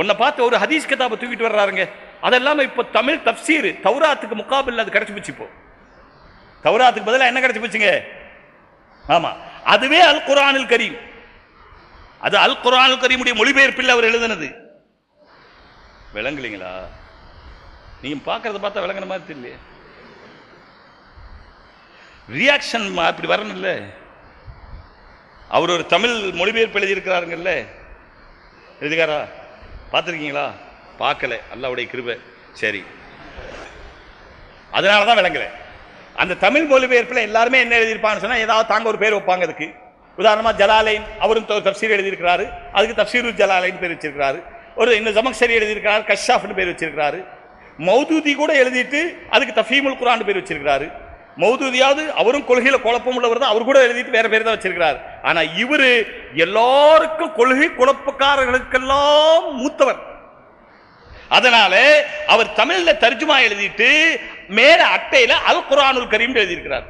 உன்னை பார்த்து ஒரு ஹதீஸ் கிதாபை தூக்கிட்டு வர்றாருங்க. அதெல்லாம இப்போ தமிழ் தப்சீர் தௌராத்துக்கு முகாபில் அது கிடைச்சி போச்சு இப்போ. தௌராத்துக்கு பதிலாக என்ன கிடைச்சி போச்சுங்க? ஆமா அதுவே அல் குரானில் கரீம். அது அல் குர்ஆனுல் கரீமுடைய மொழிபெயர்ப்பில் அவர் எழுதுனது. விளங்குலீங்களா? நீங்க பார்க்கறத பார்த்தா விளங்குன மாதிரி தெரியலையே. ரியாக்ஷன் அப்படி வரணும்ல. அவர் ஒரு தமிழ் மொழிபெயர்ப்பு எழுதியிருக்கிறாருங்கல்ல. எழுதிக்காரா? பார்த்துருக்கீங்களா? பார்க்கல. அல்லாவுடைய கிருபை. சரி. அதனால தான் விளங்கலை. அந்த தமிழ் மொழிபெயர்ப்பில் எல்லாருமே என்ன எழுதியிருப்பான்னு சொன்னா ஏதாவது தாங்க ஒரு பேர் வைப்பாங்க அதுக்கு. உதாரணமா ஜலாலைன் அவரும் தப்சீர் எழுதியிருக்கிறாரு. அதுக்கு தப்சீரு ஜலாலைன் பேர் வச்சிருக்கிறாரு. ஒரு இன்னும் ஜமக்சரி எழுதியிருக்கிறார் கஷாஃப்னு பேர் வச்சிருக்கிறாரு. மௌதூதி கூட எழுதிட்டு அதுக்கு தஃபீமுல் குரான் பேர் வச்சிருக்கிறாரு. மௌதூதியாவது அவரும் கொள்கையில் குழப்பம் உள்ளவர் தான் அவர் கூட எழுதிட்டு வேற பேர் தான் வச்சிருக்கிறார். ஆனா இவரு எல்லாருக்கும் கொள்கை குழப்பக்காரர்களுக்கெல்லாம் மூத்தவர். அதனால அவர் தமிழ்ல தர்ஜுமா எழுதிட்டு மேல அட்டையில அல் குரானுல் கரீம் எழுதியிருக்கிறார்.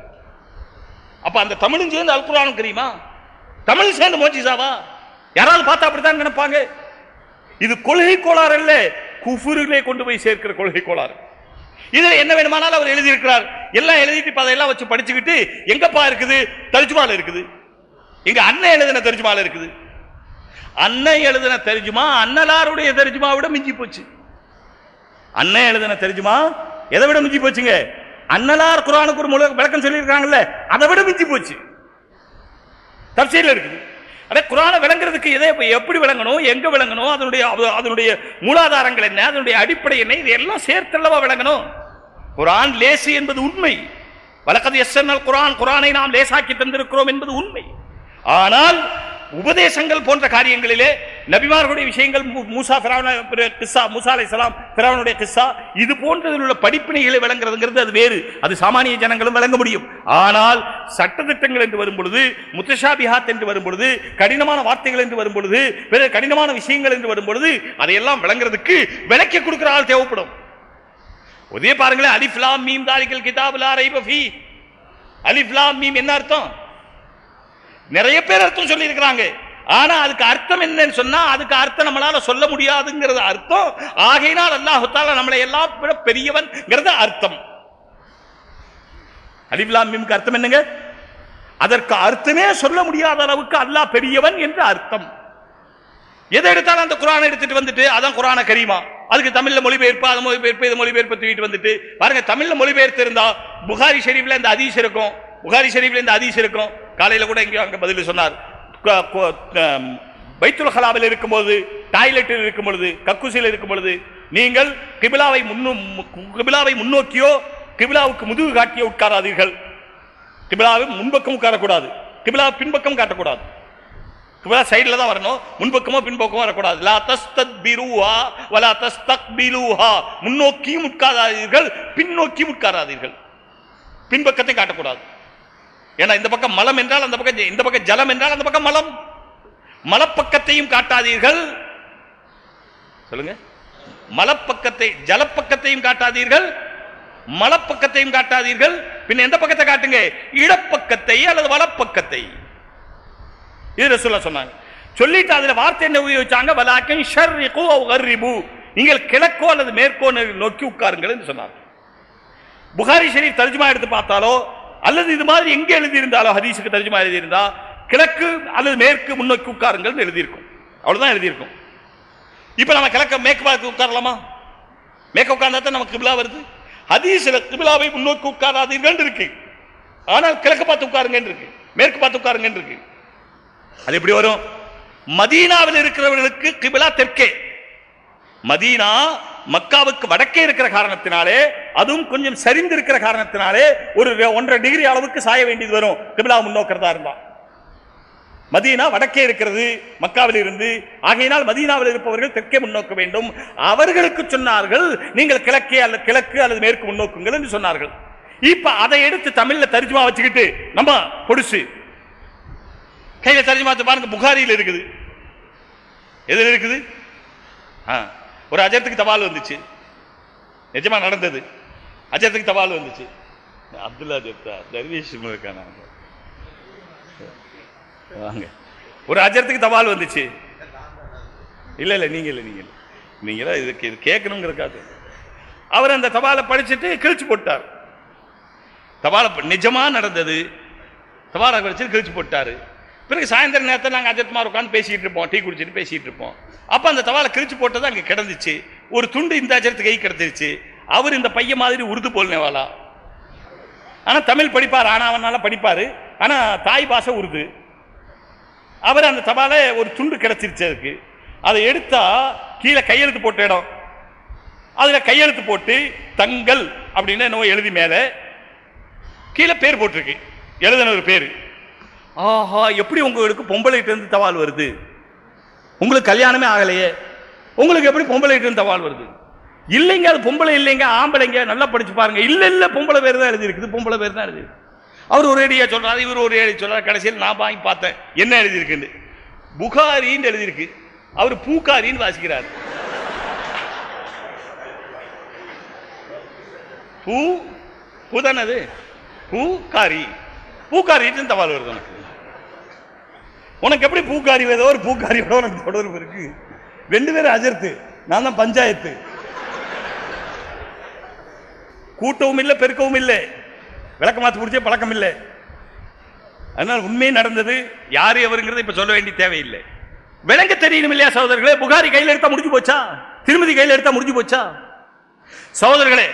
அப்ப அந்த தமிழும் சேர்ந்து அல் குரானு கரீமா? தமிழ் சேர்ந்து மோஜிசாவா? யாராவது பார்த்தா அப்படித்தான் நினைப்பாங்க. இது கொள்கை கோளாறு அல்ல குஃபுரிலே கொண்டு போய் சேர்க்கிற கொள்கை கோளாறு. இதுல என்ன வேணுமானாலும் அவர் எழுதியிருக்கிறார். எல்லாம் எழுதிட்டு இப்போ அதையெல்லாம் வச்சு படிச்சுக்கிட்டு எங்கப்பா இருக்குது? தர்ஜுமால இருக்குது. எங்க அண்ணன் எழுதின தெரிஞ்சுமால இருக்குது. அண்ணன் எழுதின தெரிஞ்சுமா அண்ணலாருடைய தெரிஞ்சுமா விட மிஞ்சி போச்சு. அண்ணன் எழுதின தெரிஞ்சுமா எதை விட மிஞ்சி போச்சுங்க? அண்ணலார் குரானுக்கு ஒரு முழு விளக்கம் சொல்லியிருக்காங்கல்ல அதை விட மிஞ்சி போச்சு. தப்சீர்ல இருக்குது. அடே குரானை விளங்குறதுக்கு எதை எப்படி விளங்கணும் எங்க விளங்கணும் அதனுடைய அது- அதனுடைய மூலாதாரங்கள் என்ன அதனுடைய அடிப்படை என்ன இது எல்லாம் சேர்த்தல்லவா விளங்கணும். குரான் லேசு என்பது உண்மை. வழக்கது எஸ்என்எல் குரான் குரானை நாம் லேசாக்கி தந்திருக்கிறோம் என்பது உண்மை. ஆனால் உபதேசங்கள் போன்ற காரியங்களிலே நபிமார்களுடைய விஷயங்கள் மூசா கிஸ்ஸா மூசா அலைஹிஸ்ஸலாம் பிராவனுடைய கிஸ்ஸா இது போன்றதில் உள்ள படிப்பினைகளை விளங்குறதுங்கிறது அது வேறு. அது சாமானிய ஜனங்களும் விளங்க முடியும். ஆனால் சட்டத்திட்டங்கள் என்று வரும் பொழுது முத்தஷாபிஹாத் என்று வரும் பொழுது கடினமான வார்த்தைகள் என்று வரும் பொழுது பிற கடினமான விஷயங்கள் என்று வரும் பொழுது அதையெல்லாம் விளங்குறதுக்கு விளக்கி கொடுக்கிற ஆள் தேவைப்படும். உதய பாருங்களேன் அலிஃப்லாம் மீம் தாலிகல் கிதாபுலா ரைபஃபி அலிஃப்லாம் மீம் என்ன அர்த்தம்? நிறைய பேர் அர்த்தம் சொல்லி இருக்கிறாங்க ஆனா அதுக்கு அர்த்தம் என்னன்னு சொன்னா அதுக்கு அர்த்தம் நம்மளால சொல்ல முடியாதுங்கிறது அர்த்தம். ஆகையினால் அல்லாஹால நம்மளை எல்லாம் விட பெரியவன்ங்கிறது அர்த்தம். அலிஃப் மீம்க்கு அர்த்தம் என்னங்க? அதற்கு அர்த்தமே சொல்ல முடியாத அளவுக்கு அல்லாஹ் பெரியவன் என்று அர்த்தம். எதை எடுத்தாலும் அந்த குரானை எடுத்துட்டு வந்துட்டு அதான் குரான கரீமா. அதுக்கு தமிழ்ல மொழிபெயர்ப்பு அது மொழிபெயர்ப்பு இது மொழிபெயர்ப்பு தூக்கிட்டு வந்துட்டு. பாருங்க தமிழ்ல மொழிபெயர்த்து இருந்தா புகாரி ஷெரீஃப்ல இந்த அதீஸ் இருக்கும். புகாரி ஷெரீஃபில் இந்த அதீஸ் இருக்கும். காலையில் கூட எங்கேயோ அங்கே பதில் சொன்னார். பைத்துல் கலாவில் இருக்கும்போது டாய்லெட்டில் இருக்கும் பொழுது கக்குசியில் இருக்கும் பொழுது நீங்கள் கிபிலாவை முன்னு கிபிலாவை முன்னோக்கியோ கிபிலாவுக்கு முதுகு காட்டியோ உட்காராதீர்கள். கிபிலாவை முன்பக்கம் உட்காரக்கூடாது. கிபிலா பின்பக்கம் காட்டக்கூடாது. கிபிலா சைடில் தான் வரணும். முன்பக்கமோ பின்பக்கமோ வரக்கூடாது. லா தஸ்தத் பிருஹா வலா தஸ்தக் பிலூஹா முன்னோக்கியும் உட்காராதீர்கள் பின்னோக்கியும் உட்காராதீர்கள். பின்பக்கத்தை காட்டக்கூடாது. ஏன்னா இந்த பக்கம் மலம் என்றால் அந்த பக்கம் இந்த பக்கம் ஜலம் என்றால் அந்த பக்கம் மலம். மலப்பக்கத்தையும் காட்டாதீர்கள். சொல்லுங்க. மலப்பக்கத்தை ஜலப்பக்கத்தையும் காட்டாதீர்கள். மலப்பக்கத்தையும் காட்டாதீர்கள். பின்ன எந்த பக்கத்தை காட்டுங்க? இடப்பக்கத்தை அல்லது வலப்பக்கத்தை. இது சொல்ல சொன்னாங்க. சொல்லிட்டு அதுல வார்த்தை என்ன உபயோகிச்சாங்க? வலாக்கின் ஷர்ரிகோ அவ் நீங்கள் கிழக்கோ அல்லது மேற்கோ நோக்கி உட்காருங்கள் என்று சொன்னார் புகாரி ஷரீஃப் தர்ஜுமா எடுத்து பார்த்தாலோ அல்லது இது மாதிரி எங்கே எழுதியிருந்தாலோ ஹதீஷுக்கு ஹதீஸுக்கு தர்ஜுமா கிழக்கு அல்லது மேற்கு முன்னோக்கி உட்காருங்கள் எழுதியிருக்கும். அவ்வளவுதான் எழுதியிருக்கும். இப்ப நம்ம கிழக்க மேற்கு பார்த்து உட்காரலாமா? மேற்க உட்கார்ந்தா தான் நமக்கு கிபிலா வருது. ஹதீஸ்ல கிபிலாவை முன்னோக்கி உட்காராதீர்கள் இருக்கு. ஆனால் கிழக்கு பார்த்து உட்காருங்க இருக்கு. மேற்கு பார்த்து உட்காருங்க இருக்கு. அது எப்படி வரும்? மதீனாவில் இருக்கிறவர்களுக்கு கிபிலா தெற்கே. மதீனா மக்காவுக்கு வடக்கே இருக்கிற காரணத்தினாலே அதுவும் கொஞ்சம் சரிந்து இருக்கிற காரணத்தினாலே ஒரு ஒன்றரை டிகிரி அளவுக்கு சாய வேண்டியது வரும். கிபிலா முன்னோக்கிறதா இருந்தா. மதீனா வடக்கே இருக்கிறது மக்காவில் இருந்து. ஆகையினால் மதீனாவில் இருப்பவர்கள் தெற்கே முன்னோக்க வேண்டும். அவர்களுக்கு சொன்னார்கள் நீங்கள் கிழக்கே அல்லது கிழக்கு அல்லது மேற்கு முன்னோக்குங்கள் என்று சொன்னார்கள். இப்ப அதை எடுத்து தமிழ்ல தரிஜுமா வச்சுக்கிட்டு நம்ம பொடிசு. கையில தர்ஜுமா பாருங்க புகாரியில் இருக்குது. எதில் இருக்குது? ஆ, ஒரு அஜரத்துக்கு தபால் வந்துச்சு. நிஜமா நடந்தது. அஜரத்துக்கு தபால் வந்துச்சு. அப்துல்லா ஜெப்தா தர்வீஷ் இருக்கானா வாங்க. ஒரு அஜரத்துக்கு தபால் வந்துச்சு. இல்ல இல்ல நீங்க இல்ல நீங்க இல்ல. நீங்களா இதுக்கு இது கேட்கணுங்கிறக்காது அவர் அந்த தபாலை படிச்சுட்டு கிழிச்சு போட்டார். தபாலை நிஜமாக நிஜமா நடந்தது. தபாலை படிச்சுட்டு கிழிச்சு போட்டாரு. பிறகு சாயந்தர நேரத்தில் நாங்கள் அஜத்மார் உட்காந்து பேசிகிட்டு இருப்போம் டீ குடிச்சிட்டு பேசிகிட்டு இருப்போம். அப்போ அந்த தவாலை கிழிச்சு போட்டது அங்கே கிடந்துச்சு. ஒரு துண்டு இந்த அஜரத்து கை கிடந்துருச்சு. அவர் இந்த பையன் மாதிரி உருது போல்னேவாலா? ஆனால் தமிழ் படிப்பார் ஆனால் அவனால் படிப்பார். ஆனால் தாய் பாஷை உருது. அவர் அந்த தபால ஒரு துண்டு கிடைச்சிருச்சு அதுக்கு. அதை எடுத்தா கீழே கையெழுத்து போட்ட இடம். அதில் கையெழுத்து போட்டு தங்கள் அப்படின்னு என்னவோ எழுதி மேலே கீழே பேர் போட்டிருக்கு. எழுதின ஒரு பேர். ஆஹா எப்படி உங்களுக்கு பொம்பளைகிட்டேருந்து இருந்து வருது? உங்களுக்கு கல்யாணமே ஆகலையே. உங்களுக்கு எப்படி பொம்பளைகிட்டேருந்து தவால் வருது? இல்லைங்க அது பொம்பளை இல்லைங்க ஆம்பளைங்க நல்லா படிச்சு பாருங்க. இல்லை இல்லை பொம்பளை பேர் தான் எழுதியிருக்குது பொம்பளை பேர் தான் எழுதி அவர் ஒரு ஏடியா சொல்கிறாரு இவர் ஒரு ஏடி சொல்கிறார் கடைசியில் நான் வாங்கி பார்த்தேன் என்ன எழுதியிருக்குன்னு. புகாரின்னு எழுதியிருக்கு. அவர் பூக்காரின்னு வாசிக்கிறார். பூ பூ தானே அது பூக்காரி பூக்காரின்னு தவால் வருது எனக்கு உனக்கு எப்படி பூக்காரி ஏதோ ஒரு பூக்காரியோட உனக்கு தொடர்பு இருக்கு? ரெண்டு பேரும் அஜர்த்து. நான் தான் பஞ்சாயத்து. கூட்டவும் இல்லை பெருக்கவும் இல்லை. விளக்க மாத்து பிடிச்சே பழக்கம் இல்லை. அதனால் உண்மை நடந்தது யாரு எவருங்கிறத இப்ப சொல்ல வேண்டிய தேவையில்லை. விளங்க தெரியணும் இல்லையா சகோதரர்களே? புகாரி கையில் எடுத்தா முடிஞ்சு போச்சா? திருமதி கையில் எடுத்தா முடிஞ்சு போச்சா? சகோதரர்களே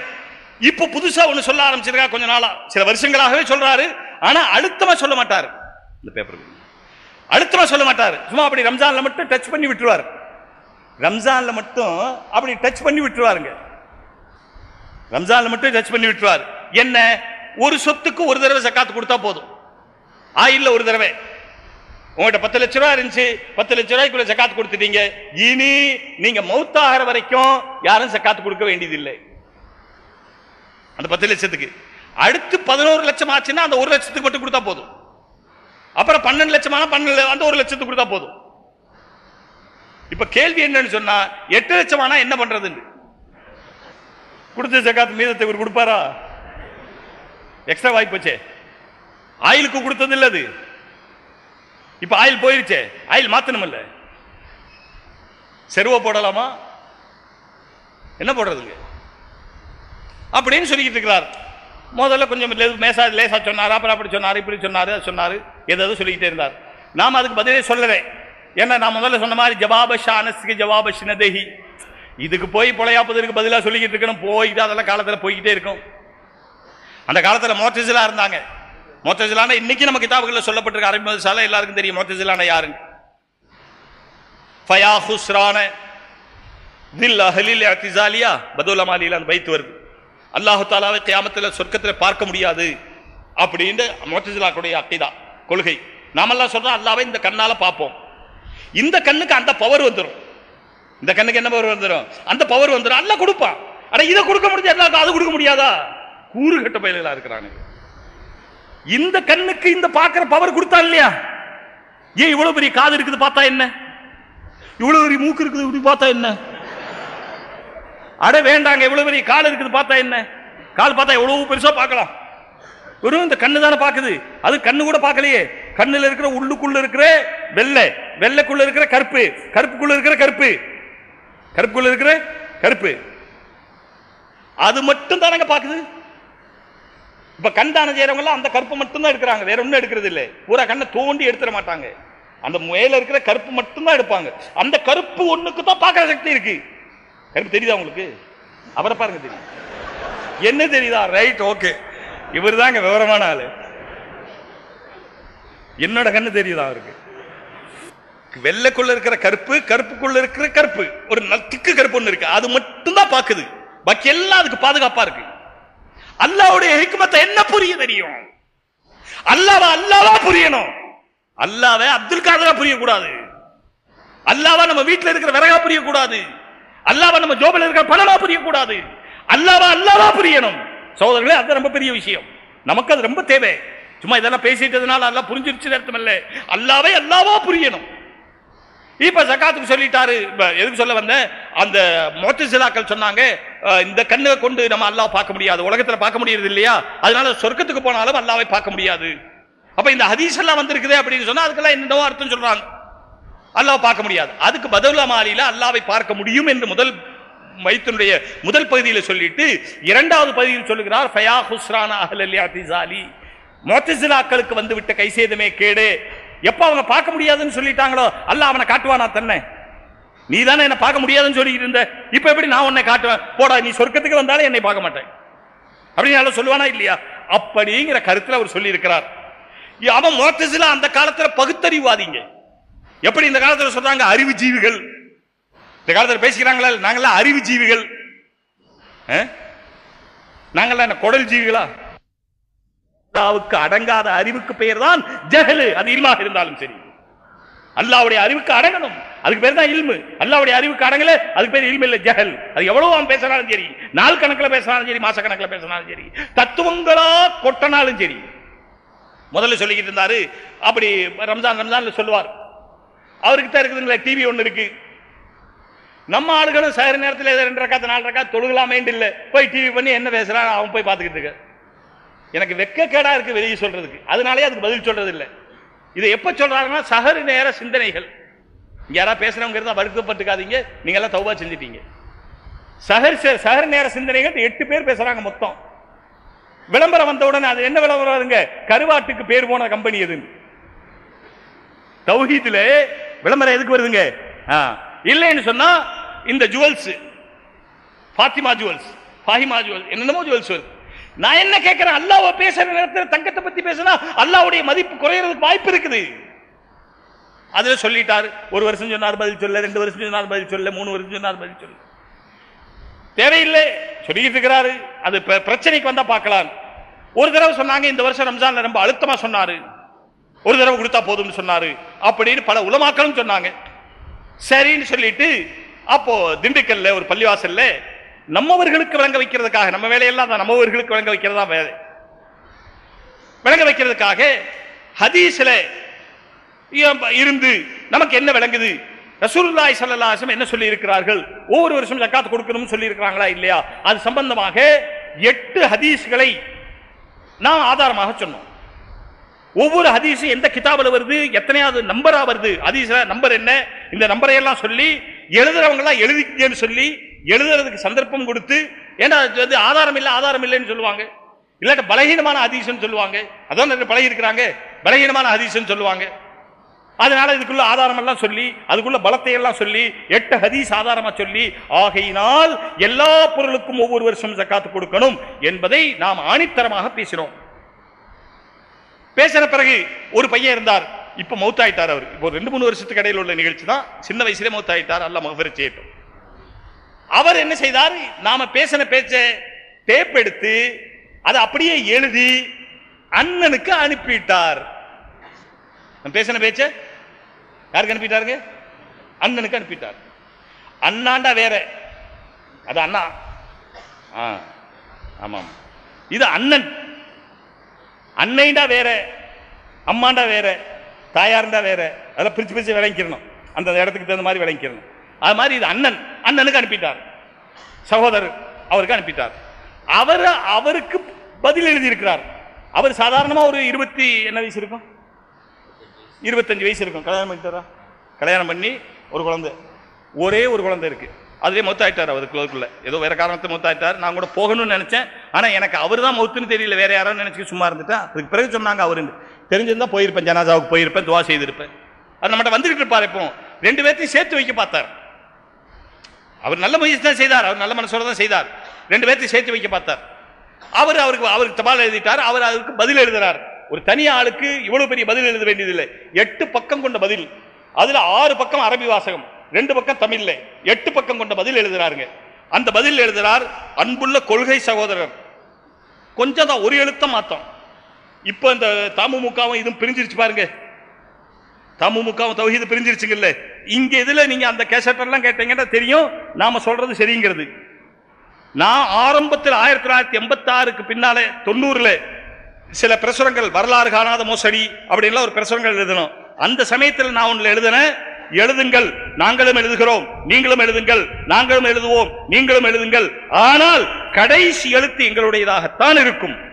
இப்ப புதுசா ஒண்ணு சொல்ல ஆரம்பிச்சிருக்கா கொஞ்ச நாளா. சில வருஷங்களாகவே சொல்றாரு ஆனா அழுத்தமா சொல்ல மாட்டாரு. இந்த பேப்பருக்கு அழுத்தமா சொல்ல மாட்டார். சும்மா அப்படி ரம்ஜான்ல மட்டும் டச் பண்ணி விட்டுருவாரு. ரம்ஜான்ல மட்டும் அப்படி டச் பண்ணி விட்டுருவாருங்க. ரம்ஜான்ல மட்டும் டச் பண்ணி விட்டுருவார். என்ன? ஒரு சொத்துக்கு ஒரு தடவை சக்காத்து கொடுத்தா போதும். ஆயில்ல ஒரு தடவை. உங்கள்கிட்ட பத்து லட்ச ரூபாய் இருந்துச்சு. பத்து லட்ச ரூபாய்க்குள்ள சக்காத்து கொடுத்துட்டீங்க. இனி நீங்க மௌத்தாகிற வரைக்கும் யாரும் சக்காத்து கொடுக்க வேண்டியதில்லை. அந்த பத்து லட்சத்துக்கு. அடுத்து பதினோரு லட்சம் ஆச்சுன்னா அந்த ஒரு லட்சத்துக்கு மட்டும் கொடுத்தா போதும். அப்புறம் பன்னெண்டு லட்சமான பன்னெண்டு வந்து ஒரு லட்சத்துக்கு கொடுத்தா போதும். இப்ப கேள்வி என்னன்னு சொன்னா எட்டு லட்சம் ஆனா என்ன பண்றதுன்னு? கொடுத்த ஜக்காத் மீதத்தை இவர் கொடுப்பாரா? எக்ஸ்ட்ரா வாய்ப்பு ஆயிலுக்கு கொடுத்தது இல்லது இப்ப ஆயில் போயிருச்சே. ஆயில் மாத்தணும் இல்ல செருவ போடலாமா? என்ன போடுறதுங்க? அப்படின்னு சொல்லிக்கிட்டு இருக்கிறார். முதல்ல கொஞ்சம் லே- மேசா லேசா சொன்னார் அப்புறம் அப்படி சொன்னார் இப்படி சொன்னார் அது சொன்னார் எதாவது சொல்லிக்கிட்டே இருந்தார். நாம் அதுக்கு பதிலே சொல்லலை ஏன்னா நான் முதல்ல சொன்ன மாதிரி ஜவாபஷா அனசுக்கு ஜவாபஷின ஷினதேஹி. இதுக்கு போய் பொழையாப்பதற்கு பதிலாக சொல்லிக்கிட்டு இருக்கணும் போயிட்டு அதெல்லாம் காலத்தில் போய்கிட்டே இருக்கும். அந்த காலத்தில் மோத்தசிலா இருந்தாங்க. மோத்தசிலான இன்னைக்கு நம்ம கிதாபுகளில் சொல்லப்பட்டிருக்க அரபி சாலை எல்லாருக்கும் தெரியும் மோத்தசிலான யாருங்க ஃபயா ஹுஸ்ரான தில் அஹலில் அத்திசாலியா பதுலமாலியில் அந்த பைத்து வருது. அல்லாஹு தாலாவை கியாமத்தில் சொர்க்கத்தில் பார்க்க முடியாது அப்படின்னு மோத்தசிலாக்குடைய அக்கைதா கொள்கை. நாமெல்லாம் சொல்றோம் அல்லாவை இந்த கண்ணால் பார்ப்போம். இந்த கண்ணுக்கு அந்த பவர் வந்துடும் இந்த கண்ணுக்கு என்ன பவர் வந்துடும் அந்த பவர் வந்துடும் அல்ல கொடுப்பான். ஆனால் இதை கொடுக்க முடியாது எல்லாருக்கும் அது கொடுக்க முடியாதா? கூறு கட்ட பயல்களா இருக்கிறாங்க இந்த கண்ணுக்கு இந்த பார்க்குற பவர் கொடுத்தான் இல்லையா? ஏன் இவ்வளோ பெரிய காது இருக்குது பார்த்தா என்ன? இவ்வளோ பெரிய மூக்கு இருக்குது இப்படி பார்த்தா என்ன? அட வேண்டாங்க இவ்வளவு பெரிய கால் இருக்குது பார்த்தா என்ன? கால் பார்த்தா எவ்வளவு பெருசா பார்க்கலாம். வெறும் இந்த கண்ணு தானே பார்க்குது. அது கண்ணு கூட பார்க்கலையே. கண்ணில் இருக்கிற உள்ளுக்குள்ள இருக்கிற வெள்ளை. வெள்ளைக்குள்ள இருக்கிற கருப்பு. கருப்புக்குள்ள இருக்கிற கருப்பு. கருப்புக்குள்ள இருக்கிற கருப்பு. அது மட்டும் தானங்க பார்க்குது. இப்ப கண் தானம் செய்யறவங்க அந்த கருப்பு மட்டும் தான் எடுக்கிறாங்க. வேற ஒண்ணும் எடுக்கிறது இல்லை. பூரா கண்ணை தோண்டி எடுத்துட மாட்டாங்க. அந்த மேல இருக்கிற கருப்பு மட்டும் தான் எடுப்பாங்க. அந்த கருப்பு ஒண்ணுக்கு தான் பார்க்கற சக்தி இருக்கு. எனக்கு தெரியுதா உங்களுக்கு? அவரை பாருங்க தெரியும். என்ன தெரியுதா? ரைட் ஓகே இவர் தாங்க விவரமான ஆளு. என்னோட கண்ணு தெரியுதா அவருக்கு? வெள்ளைக்குள்ள இருக்கிற கருப்பு கருப்புக்குள்ள இருக்கிற கருப்பு. ஒரு நல் திக்கு கருப்பு ஒண்ணு இருக்கு. அது மட்டும் தான் பாக்குது. பாக்கி எல்லாம் அதுக்கு பாதுகாப்பா இருக்கு. அல்லாவுடைய ஹிக்மத்தை என்ன புரிய தெரியும்? அல்லாவா அல்லாவா புரியணும். அல்லாவே அப்துல் காதரா புரியக்கூடாது. அல்லாவா நம்ம வீட்டுல இருக்கிற விறகா புரியக்கூடாது. அல்லாவா நம்ம ஜோபில் இருக்கிற பணமா புரியக்கூடாது. அல்லாவா அல்லாவா புரியணும். சோதரர்களே அது ரொம்ப பெரிய விஷயம். நமக்கு அது ரொம்ப தேவை. சும்மா இதெல்லாம் பேசிட்டதுனால அல்லா புரிஞ்சிருச்சு அர்த்தம் இல்ல. அல்லாவே அல்லாவா புரியணும். இப்ப ஜகாத்துக்கு சொல்லிட்டாரு. எதுக்கு சொல்ல வந்த அந்த மோத்தசிலாக்கள் சொன்னாங்க இந்த கண்ணை கொண்டு நம்ம அல்லாஹ் பார்க்க முடியாது. உலகத்துல பார்க்க முடியறது இல்லையா? அதனால சொர்க்கத்துக்கு போனாலும் அல்லாவை பார்க்க முடியாது. அப்ப இந்த ஹதீஸ் எல்லாம் வந்திருக்குதே அப்படின்னு சொன்னா அதுக்கெல்லாம் என்னவோ அர்த்தம் சொல்றாங்க. அல்லாஹ் பார்க்க முடியாது. அதுக்கு பதிலா மாலியில அல்லாவை பார்க்க முடியும் என்று முதல் வைத்தினுடைய முதல் பகுதியில் சொல்லிட்டு இரண்டாவது பகுதியில் சொல்லுகிறார் ஃபயா ஹுஸ்ரானா அஹ்லல் இஅ்திஸாலி முஅ்தஸிலாக்களுக்கு வந்து விட்ட கை சேதமே கேடு. எப்போ அவங்க பார்க்க முடியாதுன்னு சொல்லிட்டாங்களோ அல்லாஹ் அவனை காட்டுவானா தன்னை? நீ தானே என்னை பார்க்க முடியாதுன்னு சொல்லிட்டு இருந்த. இப்போ எப்படி நான் உன்னை காட்டுவேன்? போடா நீ சொர்க்கத்துக்கு வந்தாலும் என்னை பார்க்க மாட்டேன். அப்படின்னு சொல்லுவானா இல்லையா? அப்படிங்கிற கருத்தில் அவர் சொல்லியிருக்கிறார். அவன் மோத்தசிலா அந்த காலத்தில் பகுத்தறிவாதீங்க. எப்படி இந்த காலத்தில் சொல்றாங்க? அறிவு ஜீவிகள் இந்த காலத்தில் பேசிக்கிறாங்களா? நாங்களாம் அறிவு ஜீவிகள் அஹ்? நாங்களாம் என்ன குடல் ஜீவிகளா? அல்லாவுக்கு அடங்காத அறிவுக்கு பெயர் தான் ஜெகலு அது இல்மாக இருந்தாலும் சரி. அல்லாவுடைய அறிவுக்கு அடங்கணும். அதுக்கு பேர் தான் இல்மு. அல்லாவுடைய அறிவுக்கு அடங்கல அதுக்கு பேர் இல்மு இல்ல ஜெகல் அது எவ்வளவு அவன் பேசினாலும் சரி. நாள் கணக்கில் பேசினாலும் சரி மாச கணக்கில் பேசினாலும் சரி. தத்துவங்களா கொட்டனாலும் சரி. முதல்ல சொல்லிக்கிட்டு இருந்தாரு. அப்படி ரம்ஜான் ரம்ஜான் சொல்லுவார். அவருக்கு தான் இருக்குதுங்களா டிவி ஒன்று இருக்கு. நம்ம ஆளுகளும் சேர நேரத்தில் ஏதோ ரெண்டு ரக்காத்து நாலு ரக்கா தொழுகலாமே இல்லை. போய் டிவி பண்ணி என்ன பேசுறான் அவன் போய் பார்த்துக்கிட்டு இருக்க எனக்கு வெக்கக்கேடாக இருக்கு வெளியே சொல்றதுக்கு. அதனாலே அதுக்கு பதில் சொல்றது இல்லை. இதை எப்போ சொல்றாங்கன்னா சஹர் நேர சிந்தனைகள். யாராவது பேசுறவங்க இருந்தால் வருத்தப்பட்டுக்காதீங்க. நீங்க எல்லாம் தௌபா செஞ்சிட்டீங்க. சகர் சே- சஹர் நேர சிந்தனைகள் எட்டு பேர் பேசுறாங்க மொத்தம். விளம்பரம் வந்த உடனே அது என்ன விளம்பரம் வருங்க? கருவாட்டுக்கு பேர் போன கம்பெனி எதுன்னு. தௌஹீதுல விளம்பரம் எதுக்கு வருதுங்க? ஆ, இல்லைன்னு சொன்னா இந்த jewels Fathima jewels Fahima jewels என்னென்னமோ ஜுவல்ஸ் வருது. நான் என்ன கேட்கிறேன்? அல்லாவை பேசுற நேரத்தில் தங்கத்தை பத்தி பேசினா அல்லாவுடைய மதிப்பு குறையறதுக்கு வாய்ப்பு இருக்குது. அதுல சொல்லிட்டாரு ஒரு வருஷம் சொன்னார் பதில் சொல்ல ரெண்டு வருஷம் சொன்னார் பதில் சொல்ல மூணு வருஷம் சொன்னார் பதில் சொல்ல தேவையில்லை சொல்லிட்டு இருக்கிறாரு. அது பிரச்சனைக்கு வந்தா பார்க்கலாம். ஒரு தடவை சொன்னாங்க இந்த வருஷம் ரம்ஜான்ல ரொம்ப அழுத்தமா சொன்னாரு. ஒரு தடவை கொடுத்தா போதும்னு சொன்னாரு. அப்படின்னு பல உலமாக்களும் சொன்னாங்க. சரின்னு சொல்லிட்டு அப்போ திண்டுக்கல்ல ஒரு பள்ளிவாசல்ல நம்மவர்களுக்கு விளங்க வைக்கிறதுக்காக நம்ம வேலையெல்லாம் தான் நம்மவர்களுக்கு விளங்க வைக்கிறதா வேலை. விளங்க வைக்கிறதுக்காக ஹதீஸ்ல இருந்து நமக்கு என்ன விளங்குது? ரசூல்லாய் சல்லாசம் என்ன சொல்லி இருக்கிறார்கள் ஒவ்வொரு வருஷம் ஜக்காத் கொடுக்கணும்னு சொல்லி இருக்கிறாங்களா இல்லையா? அது சம்பந்தமாக எட்டு ஹதீஸ்களை நாம் ஆதாரமாக சொன்னோம். ஒவ்வொரு ஹதீஸும் எந்த கிதாபில் வருது எத்தனையாவது நம்பரா வருது ஹதீஸ்ல நம்பர் என்ன இந்த நம்பரை எல்லாம் சொல்லி எழுதுறவங்களாம் எல்லாம் எழுதிக்கன்னு சொல்லி எழுதுறதுக்கு சந்தர்ப்பம் கொடுத்து ஏன்னா அது வந்து ஆதாரம் இல்லை ஆதாரம் இல்லைன்னு சொல்லுவாங்க. இல்லாட்ட பலகீனமான ஹதீஸ்னு சொல்லுவாங்க. அதான் பழகி இருக்கிறாங்க. பலகீனமான ஹதீஸ்னு சொல்லுவாங்க. அதனால இதுக்குள்ள ஆதாரம் எல்லாம் சொல்லி அதுக்குள்ள பலத்தை எல்லாம் சொல்லி எட்டு ஹதீஸ் ஆதாரமா சொல்லி ஆகையினால் எல்லா பொருளுக்கும் ஒவ்வொரு வருஷம் ஜக்காத்து கொடுக்கணும் என்பதை நாம் ஆணித்தரமாக பேசினோம் பேசின பிறகு ஒரு பையன் இருந்தார். இப்ப மௌத்தாயிட்டார் அவர். இப்போ ரெண்டு மூணு வருஷத்துக்கு இடையில உள்ள நிகழ்ச்சி தான். சின்ன வயசுல மௌத்தாயிட்டார். அல்ல மகபரி செய்யட்டும். அவர் என்ன செய்தார்? நாம பேசின பேச்ச டேப் எடுத்து அதை அப்படியே எழுதி அண்ணனுக்கு அனுப்பிட்டார். பேசின பேச்ச யாருக்கு அனுப்பிட்டாருங்க? அண்ணனுக்கு அனுப்பிட்டார். அண்ணாண்டா வேற. அது அண்ணா. ஆ. ஆமாம். இது அண்ணன். அன்னைண்டா வேற அம்மாண்டா வேற தாயார்ண்டா வேற அதெல்லாம் பிரிச்சு பிரிச்சு விளங்கிக்கிறணும். அந்த இடத்துக்கு தகுந்த மாதிரி விளங்கிக்கிறணும். அது மாதிரி இது அண்ணன் அண்ணனுக்கு அனுப்பிட்டார். சகோதரர் அவருக்கு அனுப்பிட்டார். அவர் அவருக்கு பதில் எழுதியிருக்கிறார். அவர் சாதாரணமாக ஒரு இருபத்தி என்ன வயசு இருக்கும்? இருபத்தஞ்சு வயசு இருக்கும். கல்யாணம் பண்ணிட்டாரா? கல்யாணம் பண்ணி ஒரு குழந்தை. ஒரே ஒரு குழந்தை இருக்குது அதுலேயே மொத்தாயிட்டார் அவருக்குள்ள ஏதோ வேற காரணத்தை மௌத்தாயிட்டார். நான் கூட போகணும்னு நினச்சேன். ஆனால் எனக்கு அவர் தான் மொத்துன்னு தெரியல. வேறு யாரோ நினைச்சு சும்மா இருந்துட்டேன் அதுக்கு பிறகு சொன்னாங்க அவரு தெரிஞ்சிருந்தா போயிருப்பேன் ஜனாசாவுக்கு போயிருப்பேன் துவா செய்திருப்பேன். அது நம்மகிட்ட வந்துக்கிட்டு இருப்பார் இப்போ. ரெண்டு பேர்த்தையும் சேர்த்து வைக்க பார்த்தார். அவர் நல்ல முயற்சி தான் செய்தார். அவர் நல்ல மனசோட தான் செய்தார். ரெண்டு பேர்த்தையும் சேர்த்து வைக்க பார்த்தார். அவர் அவருக்கு அவருக்கு தபால் எழுதிட்டார். அவர் அவருக்கு பதில் எழுதுறார். ஒரு தனி ஆளுக்கு இவ்வளவு பெரிய பதில் எழுத வேண்டியதில்லை. எட்டு பக்கம் கொண்ட பதில். அதில் ஆறு பக்கம் அரபி வாசகம். ரெண்டு பக்கம் தமிழ்ல எட்டு பக்கம் கொண்ட பதில் எழுதுறாருங்க. அந்த பதில் எழுதுறார் அன்புள்ள கொள்கை சகோதரர். கொஞ்சம் தான் ஒரு எழுத்தம் மாத்தம். இப்ப இந்த தமுமுகவும் இதுவும் பிரிஞ்சிருச்சு பாருங்க. தமுமுகவும் தௌஹீது பிரிஞ்சிருச்சுங்கல்ல. இங்க இதுல நீங்க அந்த கேசட்டெல்லாம் கேட்டீங்கன்னா தெரியும் நாம சொல்றது சரிங்கிறது. நான் ஆரம்பத்தில் ஆயிரத்தி தொள்ளாயிரத்தி எண்பத்தி ஆறுக்கு பின்னாலே தொண்ணூறுல சில பிரசுரங்கள் வரலாறு காணாத மோசடி அப்படின்லாம் ஒரு பிரசுரங்கள் எழுதணும். அந்த சமயத்தில் நான் ஒன்றில் எழுதினேன் எழுதுங்கள். நாங்களும் எழுதுகிறோம். நீங்களும் எழுதுங்கள். நாங்களும் எழுதுவோம். நீங்களும் எழுதுங்கள். ஆனால் கடைசி எழுத்து எங்களுடையதாகத்தான் இருக்கும்.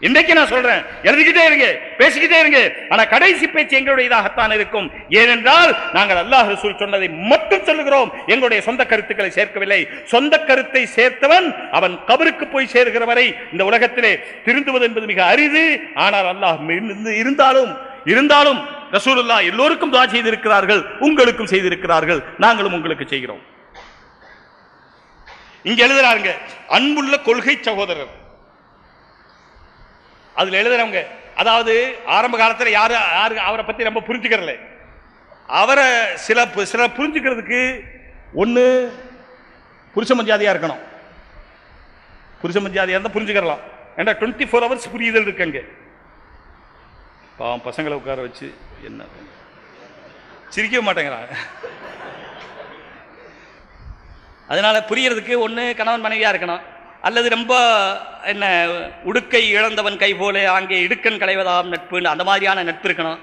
இன்றைக்கு நான் சொல்றேன். எழுதிக்கிட்டே இருங்க. பேசிக்கிட்டே இருங்க. ஆனா கடைசி பேச்சு எங்களுடையதாகத்தான் இருக்கும். ஏனென்றால் நாங்கள் அல்லாஹ் ரசூல் சொன்னதை மட்டும் சொல்லுகிறோம். எங்களுடைய சொந்த கருத்துக்களை சேர்க்கவில்லை. சொந்த கருத்தை சேர்த்தவன் அவன் கபருக்கு போய் சேர்கிற வரை இந்த உலகத்திலே திருந்துவது என்பது மிக அரிது. ஆனால் அல்லாஹ் இருந்து- இருந்தாலும் இருந்தாலும் ரசூலுல்லா எல்லோருக்கும் துவா செய்திருக்கிறார்கள் உங்களுக்கும் செய்திருக்கிறார்கள் நாங்களும் உங்களுக்கு செய்கிறோம். இங்க எழுதுறாங்க அன்புள்ள கொள்கை சகோதரர். அதுல எழுதுறவங்க அதாவது ஆரம்ப காலத்துல யாரு யாரு அவரை பத்தி ரொம்ப புரிஞ்சுக்கிறல அவரை சில சில புரிஞ்சுக்கிறதுக்கு ஒண்ணு புருஷ மரியாதையா இருக்கணும். புருஷ மஞ்சாதியாக இருந்தால் புரிஞ்சுக்கிறலாம். ஏன்னா டுவெண்ட்டி ஃபோர் ஹவர்ஸ் புரியுதல் இருக்குங்க பாவம் பசங்களை உட்கார வச்சு என்ன? சிரிக்கவே மாட்டேங்கிறாங்க அதனால புரியறதுக்கு ஒன்று கணவன் மனைவியாக இருக்கணும். அல்லது ரொம்ப என்ன உடுக்கை இழந்தவன் கை போல அங்கே இடுக்கன் களைவதாம் நட்புன்னு அந்த மாதிரியான நட்பு இருக்கணும்.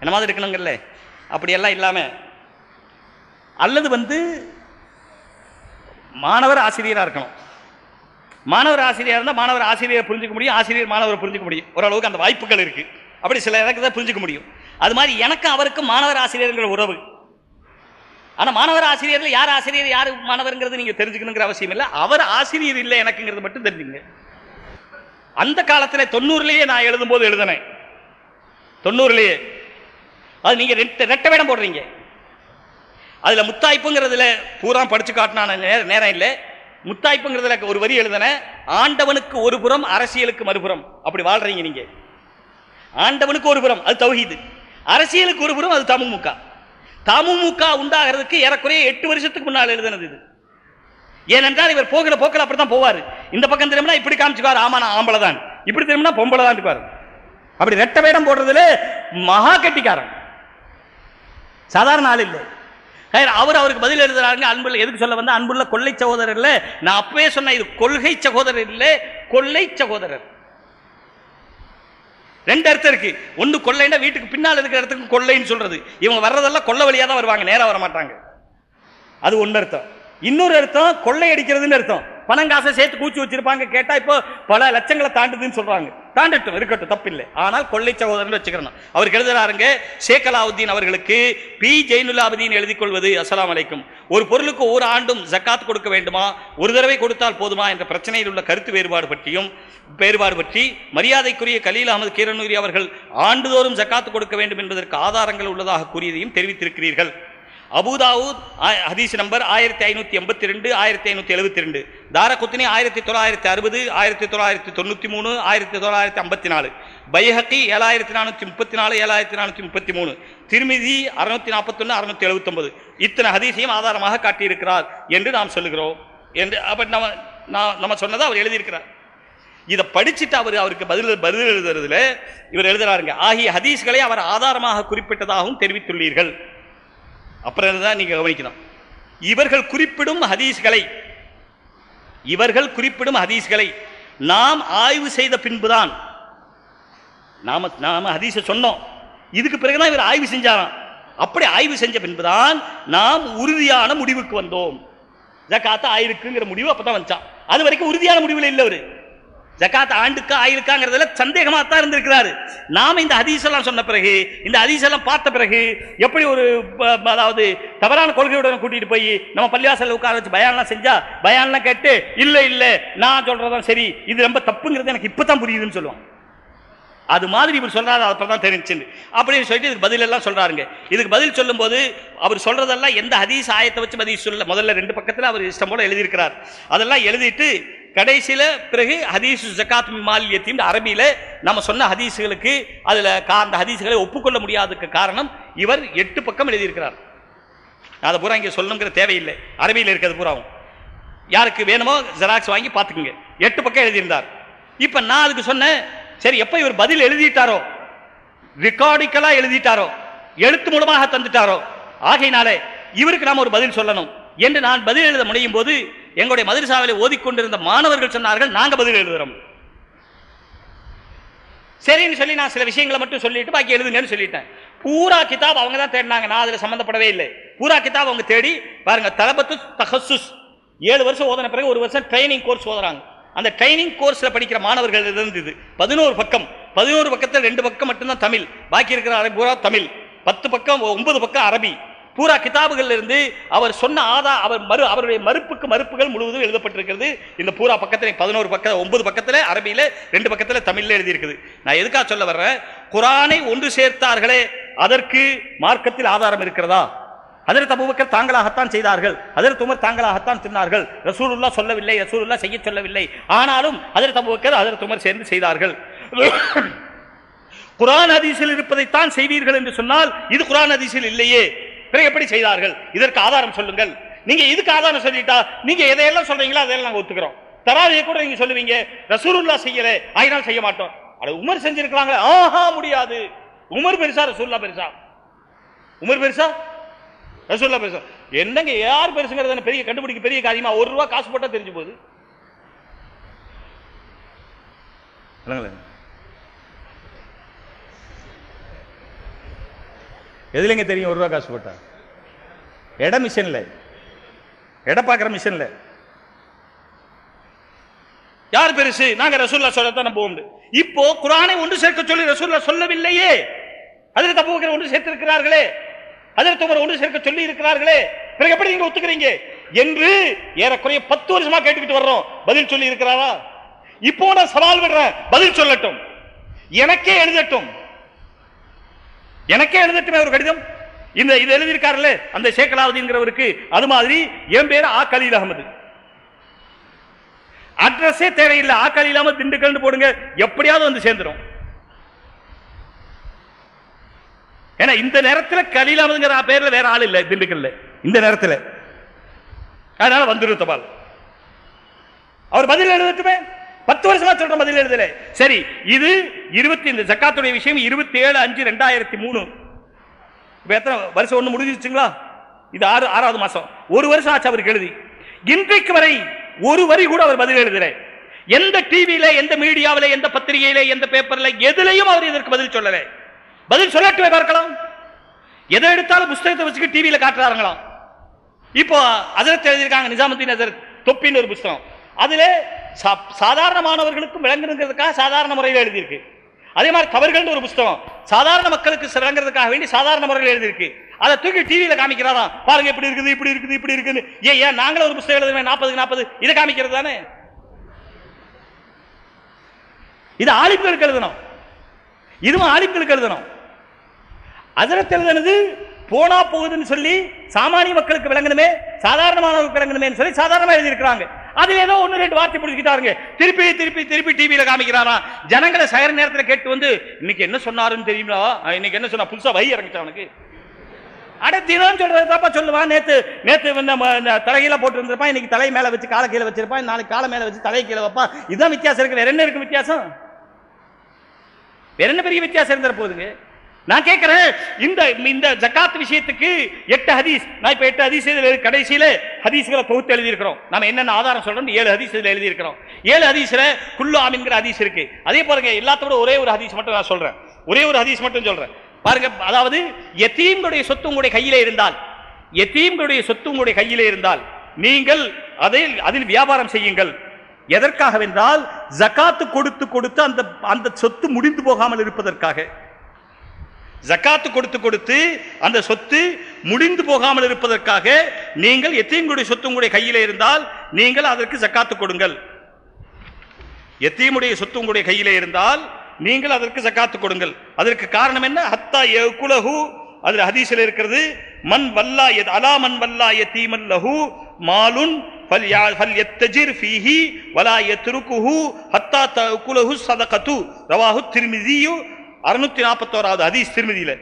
என்ன மாதிரி இருக்கணுங்கல்ல அப்படியெல்லாம் இல்லாமல் அல்லது வந்து மாணவர் ஆசிரியராக இருக்கணும். மாணவர் ஆசிரியர் இருந்தால் மாணவர் ஆசிரியரை புரிஞ்சிக்க முடியும் ஆசிரியர் மாணவரை புரிஞ்சிக்க முடியும். ஓரளவுக்கு அந்த வாய்ப்புகள் இருக்குது அப்படி சில எனக்கு தான் புரிஞ்சுக்க முடியும். அது மாதிரி எனக்கும் அவருக்கும் மாணவர் ஆசிரியருங்கிற உறவு. ஆனால் மாணவர் ஆசிரியரில் யார் ஆசிரியர் யார் மாணவர்ங்கிறது நீங்கள் தெரிஞ்சுக்கணுங்கிற அவசியம் இல்லை. அவர் ஆசிரியர் இல்லை எனக்குங்கிறது மட்டும் தெரிஞ்சுங்க அந்த காலத்தில் தொண்ணூறுலேயே நான் எழுதும்போது எழுதினேன். தொண்ணூறுலேயே. அது நீங்கள் ரெட்ட ரெட்ட வேடம் போடுறீங்க. அதில் முத்தாய்ப்புங்கிறதுல பூரா படித்து காட்டினான நேரம் நேரம் இல்லை. முத்தாய்ப்புங்கிறதுல ஒரு வரி எழுதினேன். ஆண்டவனுக்கு ஒரு புறம் அரசியலுக்கு மறுபுறம். அப்படி வாழ்றீங்க நீங்கள் ஆண்டவனுக்கு ஒரு புறம் அது தௌஹீது. அரசியலுக்கு ஒரு புறம் அது தமுமுக. தமுமுக உண்டாகிறதுக்கு ஏறக்குறைய எட்டு வருஷத்துக்கு முன்னால் எழுதினது இது. ஏனென்றால் இவர் போகிற போக்கில் அப்படி தான் போவார். இந்த பக்கம் திரும்பினா இப்படி காமிச்சுக்குவார் ஆமா நான் ஆம்பளை தான். இப்படி திரும்பினா பொம்பளை தான் இருப்பார். அப்படி ரெட்ட வேடம் போடுறதுல மகா கட்டிக்காரன். சாதாரண ஆள் இல்லை. அவர் அவருக்கு பதில் எழுதுறாருங்க அன்புள்ள எதுக்கு சொல்ல வந்த அன்புள்ள கொள்ளை சகோதரர் இல்லை நான் அப்பவே சொன்னேன் இது கொள்கை சகோதரர் இல்லை கொள்ளை சகோதரர். ரெண்டு அர்த்தம் இருக்கு. ஒன்று கொள்ளைன்னா வீட்டுக்கு பின்னால் இருக்கிற இடத்துக்கு கொள்ளைன்னு சொல்றது. இவங்க வர்றதெல்லாம் கொள்ள வழியா தான் வருவாங்க நேராக வர மாட்டாங்க. அது ஒன்று அர்த்தம். இன்னொரு அர்த்தம் கொள்ளை அடிக்கிறதுன்னு அர்த்தம். பணம் காசை சேர்த்து கூச்சி வச்சிருப்பாங்க கேட்டா இப்போ பல லட்சங்களை தாண்டுதுன்னு சொல்றாங்க. தாண்டட்டும். இருக்கட்டும் தப்பில்லை. ஆனால் கொள்ளை சகோதரன் வச்சுக்கிறோம் அவர் எழுதுறாருங்க ஷேகலாவுதீன் அவர்களுக்கு பி. ஜெயினுலாபுதீன் எழுதி கொள்வது அஸ்லாம் அலைக்கும். ஒரு பொருளுக்கு ஒரு ஆண்டும் ஜக்காத் கொடுக்க வேண்டுமா? ஒரு தடவை கொடுத்தால் போதுமா? என்ற பிரச்சனையில் உள்ள கருத்து வேறுபாடு பற்றியும் வேறுபாடு பற்றி மரியாதைக்குரிய கலீல் அகமது கீரனூரி அவர்கள் ஆண்டுதோறும் ஜக்காத்து கொடுக்க வேண்டும் என்பதற்கு ஆதாரங்கள் உள்ளதாக கூறியதையும் தெரிவித்திருக்கிறீர்கள். அபுதாவூத் ஆ- ஹதீஸ் நம்பர் ஆயிரத்தி ஐநூத்தி எண்பத்தி ரெண்டு ஆயிரத்தி ஐநூத்தி எழுபத்தி ரெண்டு. தாரகுத்தினி ஆயிரத்தி தொள்ளாயிரத்தி அறுபது ஆயிரத்தி தொள்ளாயிரத்தி தொண்ணூற்றி மூணு ஆயிரத்தி தொள்ளாயிரத்தி ஐம்பத்தி நாலு. பைஹக்கி ஏழாயிரத்தி நானூற்றி முப்பத்தி நாலு ஏழாயிரத்தி நானூற்றி முப்பத்தி மூணு. திருமிதி அறுநூத்தி நாற்பத்தொன்னு அறுநூத்தி எழுபத்தொன்பது இத்தனை ஹதீஸையும் ஆதாரமாக காட்டியிருக்கிறார் என்று நாம் சொல்லுகிறோம். என்று அப்ப நம்ம நான் நம்ம சொன்னதை அவர் எழுதியிருக்கிறார். இதை படிச்சுட்டு அவர் அவருக்கு பதில் பதில் எழுதுறதுல இவர் எழுதுறாருங்க. ஆகிய ஹதீஸ்களை அவர் ஆதாரமாக குறிப்பிட்டதாகவும் தெரிவித்துள்ளீர்கள். அப்புறம் தான் நீங்க கவனிக்கணும். இவர்கள் குறிப்பிடும் ஹதீஸ்களை இவர்கள் குறிப்பிடும் ஹதீஸ்களை நாம் ஆய்வு செய்த பின்புதான் நாம நாம ஹதீஸை சொன்னோம். இதுக்கு பிறகுதான் இவர் ஆய்வு செஞ்சாராம். அப்படி ஆய்வு செஞ்ச பின்புதான் நாம் உறுதியான முடிவுக்கு வந்தோம். ஜக்காத்தா ஆயிருக்குங்கிற முடிவு அப்பதான் வந்துச்சான் அது வரைக்கும் உறுதியான முடிவில் இல்லை அவர். ஜக்காத் ஆண்டுக்கா ஆயிருக்காங்கிறதுல சந்தேகமாக தான் இருந்திருக்கிறாரு. நாம இந்த ஹதீஸெல்லாம் சொன்ன பிறகு இந்த ஹதீஸ் எல்லாம் பார்த்த பிறகு எப்படி ஒரு ப- அதாவது தவறான கொள்கையுடன் கூட்டிகிட்டு போய் நம்ம பள்ளிவாசலில் உட்கார வச்சு பயான்லாம் செஞ்சால் பயான்லாம் கேட்டு இல்லை இல்லை நான் சொல்கிறதான் சரி இது ரொம்ப தப்புங்கிறது எனக்கு இப்போ தான் புரியுதுன்னு சொல்லுவான். அது மாதிரி இவர் அப்புறம் அப்பதான் தெரிஞ்சு அப்படின்னு சொல்லிட்டு இதுக்கு பதிலெல்லாம் சொல்கிறாருங்க இதுக்கு பதில் சொல்லும்போது அவர் சொல்கிறதெல்லாம் எந்த ஹதீஸ் ஆயத்தை வச்சு பதில் சொல்ல முதல்ல ரெண்டு பக்கத்தில் அவர் இஷ்டம் போல எழுதியிருக்கிறார். அதெல்லாம் எழுதிட்டு கடைசியில் பிறகு ஹதீஸ் ஜக்காத் மாலியத்தின் அரபியில் நம்ம சொன்ன ஹதீஸுகளுக்கு அதில் கா- அந்த ஹதீஸுகளை ஒப்புக்கொள்ள முடியாததுக்கு காரணம் இவர் எட்டு பக்கம் எழுதியிருக்கிறார். அதை பூரா இங்கே சொல்லணுங்கிற தேவையில்லை. அரபியில் இருக்கிறது பூராவும். யாருக்கு வேணுமோ ஜெராக்ஸ் வாங்கி பார்த்துக்குங்க. எட்டு பக்கம் எழுதியிருந்தார். இப்போ நான் அதுக்கு சொன்னேன் சரி எப்போ இவர் பதில் எழுதிட்டாரோ? ரெக்கார்டிக்கலாக எழுதிட்டாரோ? எழுத்து மூலமாக தந்துட்டாரோ? ஆகையினாலே இவருக்கு நாம் ஒரு பதில் சொல்லணும். என்று நான் பதில் எழுத முடியும் போது எங்களுடைய மதுரசாவிலே ஓதிக்கொண்டிருந்த மாணவர்கள் சொன்னார்கள் நாங்கள் பதில் எழுதுறோம். சரின்னு சொல்லி நான் சில விஷயங்களை மட்டும் சொல்லிட்டு பாக்கி எழுதுங்கன்னு சொல்லிட்டேன். பூரா கிதாப் அவங்க தான் தேடினாங்க. நான் அதில் சம்மந்தப்படவே இல்லை. பூரா கிதாப் அவங்க தேடி பாருங்க தலபத்து தஹசுஸ் ஏழு வருஷம் ஓதன பிறகு ஒரு வருஷம் ட்ரைனிங் கோர்ஸ் ஓதுறாங்க. அந்த ட்ரைனிங் கோர்ஸில் படிக்கிற மாணவர்கள் இருந்தது பதினோரு பக்கம். பதினோரு பக்கத்தில் ரெண்டு பக்கம் மட்டும்தான் தமிழ். பாக்கி இருக்கிற அரபி பூரா தமிழ். பத்து பக்கம் ஒன்பது பக்கம் அரபி. பூரா கிதாபுகள் இருந்து அவர் சொன்ன ஆதா அவர் மறு அவருடைய மறுப்புக்கு மறுப்புகள் முழுவதும் எழுதப்பட்டிருக்கிறது. இந்த பூரா பக்கத்தில் பதினோரு பக்கம் ஒன்பது பக்கத்தில் அரபியில் ரெண்டு பக்கத்தில் தமிழில் எழுதியிருக்குது. நான் எதுக்காக சொல்ல வர்றேன்? குரானை ஒன்று சேர்த்தார்களே அதற்கு மார்க்கத்தில் ஆதாரம் இருக்கிறதா? அதற்கு அபூபக்கர் தாங்களாகத்தான் செய்தார்கள். அதற்கு உமர் தாங்களாகத்தான் தின்னார்கள். ரசூலுல்லா சொல்லவில்லை ரசூலுல்லா செய்ய சொல்லவில்லை. ஆனாலும் அதற்கு அபூபக்கர் அதற்கு உமர் சேர்ந்து செய்தார்கள். குரான் ஹதீஸில் இருப்பதைத்தான் செய்வீர்கள் என்று சொன்னால் இது குரான் ஹதீஸில் இல்லையே. பிறகு எப்படி செய்தார்கள்? இதற்கு ஆதாரம் சொல்லுங்கள். நீங்க இதுக்கு ஆதாரம் சொல்லிட்டா நீங்க எதையெல்லாம் சொல்றீங்களோ அதையெல்லாம் நாங்க ஒத்துக்கிறோம். தராவியை கூட நீங்க சொல்லுவீங்க. ரசூலுல்லா செய்யல ஆயினால் செய்ய மாட்டோம். அட உமர் செஞ்சிருக்கலாங்களே. ஆஹா முடியாது. உமர் பெருசா ரசூல்லா பெருசா? உமர் பெருசா? ரசூல்லா பெருசா? என்னங்க யார் பெருசுங்கிறது பெரிய கண்டுபிடிக்க பெரிய காரியமா? ஒரு ரூபா காசு போட்டா தெரிஞ்சு போகுது. எதுலங்க தெரியும் ஒரு ரூபா காசு போட்டா? எடை மிஷின்ல எடை பார்க்குற மிஷின்ல யார் பெருசு? நாங்க ரசூல்லா சொல்லத்தான் உண்டு இப்போ குரானை ஒன்று சேர்க்க சொல்லி ரசூல்லா சொல்லவில்லையே. அதில் தப்பு ஒன்று சேர்த்திருக்கிறார்களே. அதில் துமர் ஒன்று சேர்க்க சொல்லி இருக்கிறார்களே. பிறகு எப்படி நீங்க ஒத்துக்கிறீங்க? என்று ஏறக்குறைய பத்து வருஷமா கேட்டுக்கிட்டு வர்றோம். பதில் சொல்லி இருக்கிறாரா? இப்போ நான் சவால் விடுறேன். பதில் சொல்லட்டும். எனக்கே எழுதட்டும். எனக்கே எழுதட்டுமே ஒரு கடிதம். இந்த இது எழுதியிருக்காருல்ல அந்த சேக்கலாவதிங்கிறவருக்கு அது மாதிரி என் பேரு ஆ கலீல் அகமது. அட்ரஸே தேவையில்லை. ஆ கலீல் அகமது திண்டுக்கல்னு போடுங்க எப்படியாவது வந்து சேர்ந்துடும் ஏன்னா இந்த நேரத்தில் கலீல் அகமதுங்கிற பேர்ல வேற ஆள் இல்லை திண்டுக்கல்ல. இந்த நேரத்தில். அதனால வந்துடும் தபால். அவர் பதில் எழுதட்டுமே? பத்து வருஷமா சொல்ற பதில் எழுதல. சரி இது இருபத்தி இந்த ஜக்காத்துடைய விஷயம் இருபத்தி ஏழு அஞ்சு ரெண்டாயிரத்தி மூணு. இப்ப எத்தனை வருஷம் ஒண்ணு முடிஞ்சிச்சுங்களா இது ஆறு ஆறாவது மாசம். ஒரு வருஷம் ஆச்சு அவருக்கு எழுதி. இன்றைக்கு வரை ஒரு வரி கூட அவர் பதில் எழுதல. எந்த டிவியில எந்த மீடியாவில எந்த பத்திரிகையில எந்த பேப்பர்ல எதுலையும் அவர் இதற்கு பதில் சொல்லல. பதில் சொல்லட்டுமே பார்க்கலாம். எதை எடுத்தாலும் புஸ்தகத்தை வச்சுக்க டிவியில காட்டுறாங்களாம் இப்போ அதிரத் எழுதியிருக்காங்க நிஜாமுத்தீன் அசரத் தொப்பின்னு ஒரு புஸ்தகம். அதுல சாதாரணமானவர்களுக்கும் சாதாரண மாணவர்களுக்கும் விளங்குறதுக்காக சாதாரண முறையில் எழுதியிருக்கு. அதே மாதிரி தவறுகள்னு ஒரு புஸ்தகம். சாதாரண மக்களுக்கு விளங்குறதுக்காக வேண்டி சாதாரண முறையில் எழுதியிருக்கு. அதை தூக்கி டிவியில் காமிக்கிறாராம். பாருங்க இப்படி இருக்குது இப்படி இருக்குது இப்படி இருக்குன்னு. ஏன் ஏன் நாங்களும் ஒரு புஸ்தகம் எழுதுவேன் நாற்பதுக்கு நாற்பது? இதை காமிக்கிறது தானே? இது ஆலிம்களுக்கு எழுதணும். இதுவும் ஆலிம்களுக்கு எழுதணும். அதிரத் எழுதுனது போனா போகுதுன்னு சொல்லி சாமானிய மக்களுக்கு விளங்கணுமே சாதாரணமானவர்களுக்கு விளங்கணுமே சொல்லி சாதாரணமாக எழுதியிருக்கிறாங்க. அதுல ஏதோ ஒன்னு ரெண்டு வார்த்தை பிடிச்சிக்கிட்டாருங்க திருப்பி திருப்பி திருப்பி டிவியில காமிக்கிறாரா? ஜனங்களை சகர நேரத்தில் கேட்டு வந்து இன்னைக்கு என்ன சொன்னாருன்னு தெரியுமா இன்னைக்கு என்ன சொன்னா? புதுசா வை இறங்கிட்டான் அவனுக்கு. அட தினம் சொல்றது தாப்பா சொல்லுவான் நேத்து நேத்து இந்த தலையில போட்டுருந்திருப்பான். இன்னைக்கு தலை மேல வச்சு காலை கீழே வச்சிருப்பான். நாளைக்கு காலை மேல வச்சு தலை கீழே வைப்பான். இதுதான் வித்தியாசம் இருக்கு. வேற என்ன இருக்கு வித்தியாசம்? வேற என்ன பெரிய வித்தியாசம் இருந்துற போகுதுங்க? நான் கேட்கிறேன் இந்த இந்த ஜக்காத் விஷயத்துக்கு எட்டு ஹதீஸ் நான் இப்ப எட்டு ஹதீஸ் இதுல கடைசியில் கடைசியில ஹதீஸ்களை தொகுத்து எழுதியிருக்கிறோம். நம்ம என்னென்ன ஆதாரம் சொல்றோம் ஏழு ஹதீஸ் இதில் எழுதியிருக்கிறோம். ஏழு ஹதீஸ்ல குல்லு ஆமின்கிற ஹதீஸ் இருக்கு. அதே பாருங்க எல்லாத்தோட ஒரே ஒரு ஹதீஸ் மட்டும் நான் சொல்றேன். ஒரே ஒரு ஹதீஸ் மட்டும் சொல்றேன். பாருங்க அதாவது எத்தீம்களுடைய சொத்து உங்களுடைய கையிலே இருந்தால் எத்தீம்களுடைய சொத்து உங்களுடைய கையிலே இருந்தால் நீங்கள் அதில் அதில் வியாபாரம் செய்யுங்கள். எதற்காகவென்றால் ஜகாத்து கொடுத்து கொடுத்து அந்த அந்த சொத்து முடிந்து போகாமல் இருப்பதற்காக. ஜக்காத்து கொடுத்து கொடுத்து அந்த சொத்து முடிந்து போகாமல் இருப்பதற்காக நீங்கள் எத்தீம்களுடைய சொத்து உங்களுடைய கையில் இருந்தால் நீங்கள் அதற்கு ஜக்காத்து கொடுங்கள். எத்தீமுடைய சொத்து உங்களுடைய கையில் இருந்தால் நீங்கள் அதற்கு ஜக்காத்து கொடுங்கள். அதற்கு காரணம் என்ன? ஹத்தா குலஹு அதில் ஹதீஸில் இருக்கிறது மன் வல்லா எத் அலா மண் வல்லா யத்தீமன் லஹு மாலுன் ஃபல் யா ஃபல் எத்தஜிர் ஃபீஹி வலா எத்ருக்குஹு ஹத்தா தகுலஹு சதகத்து. ரவாஹு திருமிதியு 641வது ஹதீஸ் திருமதியில.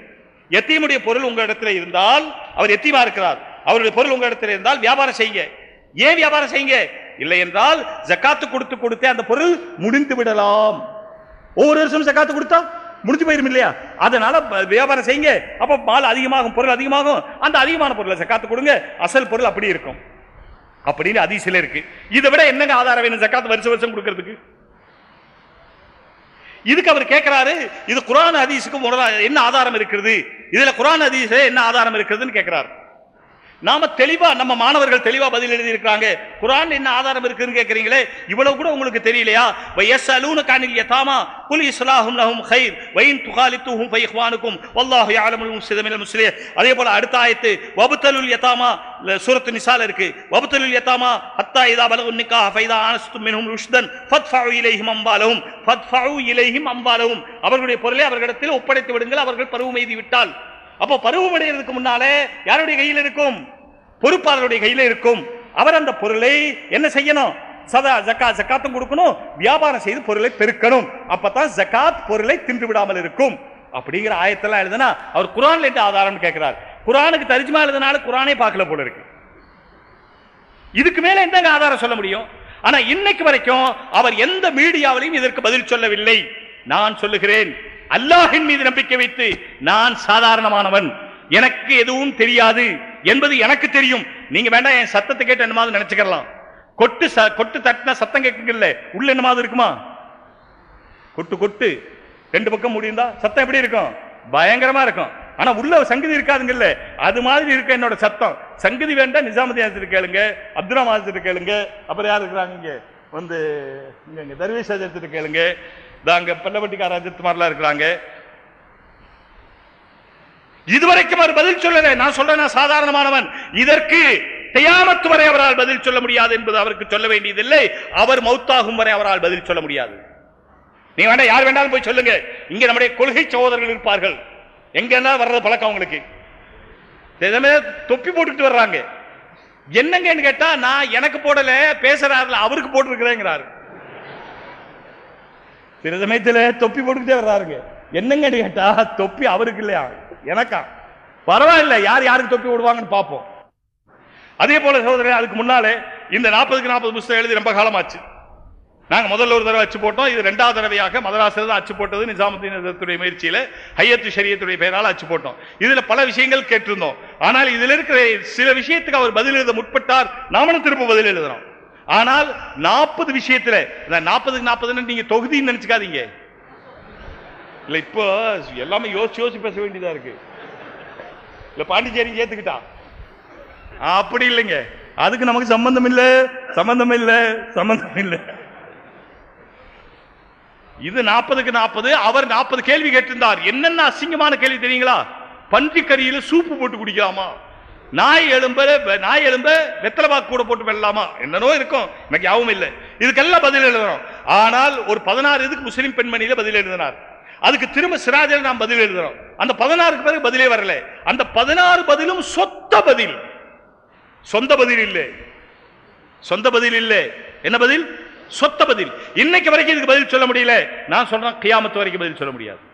எத்தீமுடைய பொருள் உங்களிடத்தில் இருந்தால் அவர் எத்தீமா இருக்கிறார்? அவருடைய பொருள் உங்களிடத்தில் இருந்தால் வியாபாரம் செய்யுங்க. ஏன் வியாபாரம் செய்யுங்க? இல்லை என்றால் ஜக்காத்து கொடுத்து கொடுத்தே அந்த பொருள் முடிந்து விடலாம். ஒவ்வொரு வருஷம் ஜக்காத்து கொடுத்தா முடிஞ்சு போயிரும் இல்லையா? அதனால வியாபாரம் செய்யுங்க. அப்போ மால் அதிகமாகும் பொருள் அதிகமாகும். அந்த அதிகமான பொருளை ஜக்காத்து கொடுங்க. அசல் பொருள் அப்படி இருக்கும். அப்படின்னு அதிசயில இருக்கு. இதை விட என்னங்க ஆதாரம் வேணும் ஜக்காத்து வருஷம் வருஷம் கொடுக்கறதுக்கு? இதுக்கு அவர் கேட்கிறாரு இது குரான் ஹதீஸுக்கு என்ன ஆதாரம் இருக்கிறது? இதுல குரான் ஹதீஸ்ல என்ன ஆதாரம் இருக்கிறதுன்னு கேட்கிறார் நாம தெளிவா நம்ம மாணவர்கள் தெளிவா பதில் எழுதி இருக்காங்க குரான் என்ன ஆதாரம் இருக்குன்னு கேக்குறீங்களே இவ்வளவு கூட உங்களுக்கு தெரியலையா? வயசலூன கானில் யதாமா குல் இஸ்லாஹும் லஹும் கைர் வயின் துகாலித்துஹும் ஃபைஹ்வானுக்கும் வல்லாஹு யஅலமுல் முஃப்ஸித மினல் முஸ்லிஹ் அதே போல அடுத்த ஆயத்து வபுத்தலுல் யதாமா சூரத்து நிசால இருக்கு. வபுத்தலுல் யதாமா ஹத்தா இதா பலகு நிக்காஹ ஃபைதா ஆனஸ்தும் மின்ஹும் ருஷ்தன் ஃபத்ஃபஉ இலைஹிம் அம்பாலஹும் ஃபத்ஃபஉ இலைஹிம் அம்பாலஹும். அவர்களுடைய பொருளை அவர்களிடத்தில் ஒப்படைத்து விடுங்கள் அவர்கள் பருவம் எய்தி விட்டால். அப்போ பருவமடைகிறதுக்கு முன்னாலே யாருடைய கையில் இருக்கும்? பொறுப்பாளருடைய கையில் இருக்கும். அவர் அந்த பொருளை என்ன செய்யணும்? சதா ஜக்கா ஜக்காத்தும் கொடுக்கணும். வியாபாரம் செய்து பொருளை பெருக்கணும். அப்பதான் ஜக்காத் பொருளை தின்று விடாமல் இருக்கும். அப்படிங்கிற ஆயத்தெல்லாம் எழுதுனா அவர் குரான்ல இருந்து ஆதாரம் கேட்கிறார். குரானுக்கு தரிஜுமா எழுதுனால குரானே பார்க்கல போல இருக்கு. இதுக்கு மேல என்னங்க ஆதாரம் சொல்ல முடியும்? ஆனா இன்னைக்கு வரைக்கும் அவர் எந்த மீடியாவிலையும் இதற்கு பதில் சொல்லவில்லை. நான் சொல்லுகிறேன். அல்லாஹின் மீது நம்பிக்கை வைத்து நான் சாதாரணமானவன். எனக்கு எதுவும் தெரியாது என்பது எனக்கு தெரியும். நீங்க வேண்டாம் என் சத்தத்தை கேட்டு என்னமாவது நினைச்சுக்கலாம். கொட்டு ச- கொட்டு தட்டின சத்தம் கேட்குங்கல்ல உள்ள என்னமாவது இருக்குமா? கொட்டு கொட்டு. ரெண்டு பக்கம் முடிந்தா சத்தம் எப்படி இருக்கும்? பயங்கரமா இருக்கும். ஆனா உள்ள சங்கதி இருக்காதுங்கல்ல அது மாதிரி இருக்க என்னோட சத்தம். சங்கதி வேண்டாம் நிசாமதி ஆசிரியர் கேளுங்க அப்துல்லா ஆசிரியர் கேளுங்க. அப்புறம் யார் இருக்கிறாங்க இங்க? வந்து இங்க இங்க தர்வேஷ் ஆசிரியர் கேளுங்க. தாங்க பல்லவட்டிக்கார அஜித் இருக்கிறாங்க. இதுவரைக்கும் அவர் பதில் சொல்லல. நான் சொல்றேன் சாதாரணமானவன். இதற்கு தியாமத்து வரை அவரால் பதில் சொல்ல முடியாது என்பது அவருக்கு சொல்ல வேண்டியதில்லை. அவர் மௌத்தாகும் வரை அவரால் பதில் சொல்ல முடியாது. நீ வேண்டாம் யார் வேண்டாலும் போய் சொல்லுங்க. இங்க நம்முடைய கொள்கை சகோதரர்கள் இருப்பார்கள். எங்க வர்றது பழக்கம் அவங்களுக்கு. தொப்பி போட்டுட்டு வர்றாங்க. என்னங்கன்னு கேட்டா நான் எனக்கு போடல பேசுறாருல அவருக்கு போட்டிருக்கிறேங்கிறாரு. சில சமயத்தில் தொப்பி போட்டுக்கிட்டே வர்றாருங்க. என்னங்கன்னு கேட்டா தொப்பி அவருக்கு இல்லையா? எனக்கா? பரவாயில்ல யார் யாருக்கு தொப்பி விடுவாங்கன்னு பார்ப்போம். அதே போல சகோதரர் அதுக்கு முன்னாலே இந்த நாற்பதுக்கு நாற்பது புஸ்தகம் எழுதி ரொம்ப காலமாச்சு. நாங்கள் முதல்ல ஒரு தடவை அச்சு போட்டோம். இது ரெண்டாவது தடவையாக மதராசில் தான் அச்சு போட்டது நிஜாமுத்தீன் முயற்சியில் ஹையத்து ஷரியத்துடைய பெயரால் அச்சு போட்டோம். இதில் பல விஷயங்கள் கேட்டிருந்தோம். ஆனால் இதில் இருக்கிற சில விஷயத்துக்கு அவர் பதில் எழுத முற்பட்டார். நாமளும் திரும்ப பதில் எழுதுறோம். ஆனால் நாற்பது விஷயத்துல இந்த நாற்பதுக்கு நாற்பதுன்னு நீங்க தொகுதின்னு நினைச்சுக்காதீங்க. இல்ல இப்போ எல்லாமே யோசிச்சு யோசிச்சு பேச வேண்டியதா இருக்கு. இல்ல பாண்டிச்சேரி ஏத்துக்கிட்டா அப்படி இல்லைங்க. அதுக்கு நமக்கு சம்பந்தம் இல்லை சம்பந்தம் இல்லை சம்பந்தம் இல்லை. இது நாற்பதுக்கு நாற்பது அவர் நாற்பது கேள்வி கேட்டிருந்தார். என்னென்ன அசிங்கமான கேள்வி தெரியுங்களா? பன்றிக்கறியில சூப்பு போட்டு குடிக்கலாமா? நாய் எலும்ப நாய் எலும்ப வெத்தலைபாக்கு கூட போட்டு வெல்லலாமா? என்னனோ இருக்கும். எனக்கு யாவும் இல்லை. இதுக்கெல்லாம் பதில் எழுதுறோம் ஆனால் ஒரு பதினாறு இதுக்கு முஸ்லீம் பெண்மணியில பதில் எழுதினார். அதுக்கு திரும்ப சிராஜில் நாம் பதில் எழுதுறோம் அந்த பதினாறுக்கு பிறகு பதிலே வரல. அந்த பதினாறு பதிலும் சொத்த பதில். சொந்த பதில் இல்லை. சொந்த பதில் இல்லை. என்ன பதில்? சொத்த பதில். இன்னைக்கு வரைக்கும் இதுக்கு பதில் சொல்ல முடியல. நான் சொல்றேன் கியாமத்து வரைக்கும் பதில் சொல்ல முடியாது.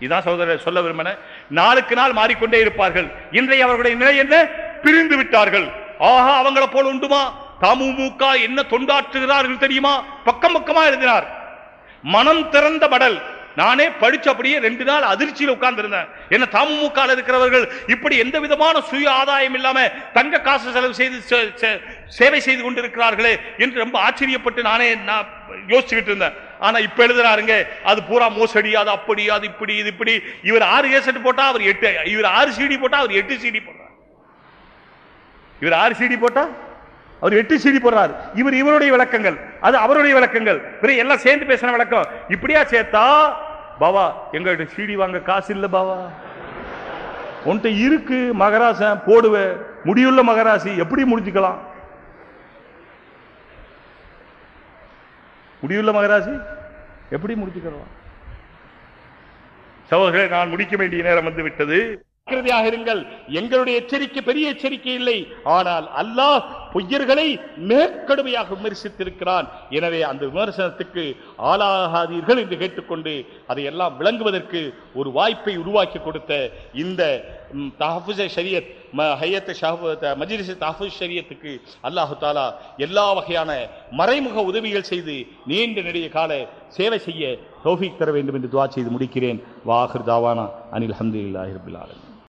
இதான் சகோதரர் சொல்ல விரும்பின நாளுக்கு நாள் மாறிக்கொண்டே இருப்பார்கள். இன்றைய அவர்களுடைய நிலை என்ன? பிரிந்து விட்டார்கள். ஆஹா அவங்கள போல உண்டுமா? தமுமுக என்ன தொண்டாற்றுகிறார்கள் தெரியுமா? பக்கம் பக்கமா எழுதினார். மனம் திறந்த மடல். நானே படிச்ச அப்படியே ரெண்டு நாள் அதிர்ச்சியில் உட்கார்ந்திருந்தேன். என்ன தமுமுக இருக்கிறவர்கள் இப்படி எந்த விதமான சுய ஆதாயம் இல்லாம தங்க காசு செலவு செய்து சே- சே- சேவை செய்து கொண்டிருக்கிறார்களே என்று ரொம்ப ஆச்சரியப்பட்டு நானே நான் யோசிச்சுக்கிட்டு இருந்தேன். ஆனா இப்ப எழுதுறாருங்க அது பூரா மோசடி அது அப்படி அது இப்படி இது இப்படி. இவர் ஆறு ஏசட் போட்டா அவர் எட்டு இவர் ஆறு சிடி போட்டா அவர் எட்டு சிடி போடுறார். இவர் ஆறு சிடி போட்டா அவர் எட்டு சிடி போடுறாரு. இவர் இவருடைய விளக்கங்கள் அது அவருடைய விளக்கங்கள். பிறகு எல்லாம் சேர்ந்து பேசின விளக்கம். இப்படியா சேர்த்தா பாவா எங்கள்கிட்ட சீடி வாங்க காசு இல்லை பாவா. உன்கிட்ட இருக்கு மகராசன் போடுவ. முடியுள்ள மகராசி எப்படி முடிஞ்சுக்கலாம்? முடியுள்ள மகராசி எப்படி முடிச்சுக்கலாம் சகோதரர்களே நான் முடிக்க வேண்டிய நேரம் வந்து விட்டது. இருங்கள். எங்களுடைய எச்சரிக்கை பெரிய எச்சரிக்கை இல்லை. ஆனால் அல்லாஹ் பொய்யர்களை மேற்கடுமையாக விமர்சித்திருக்கிறான். எனவே அந்த விமர்சனத்துக்கு ஆளாகாதீர்கள் என்று கேட்டுக்கொண்டு அதையெல்லாம் விளங்குவதற்கு ஒரு வாய்ப்பை உருவாக்கி கொடுத்த இந்த ம், ஷரியத் ம- ஹையத் மஜிரிஸ் த- தஹஃபுஸ் ஷரியத்துக்கு அல்லாஹு தாலா எல்லா வகையான மறைமுக உதவிகள் செய்து நீண்ட நெடிய கால சேவை செய்ய தௌஃபீக் தர வேண்டும் என்று துவா செய்து முடிக்கிறேன். வாஹிர் தாவானா அனில் ஹம்துலில்லாஹி ரபில் ஆலமீன்.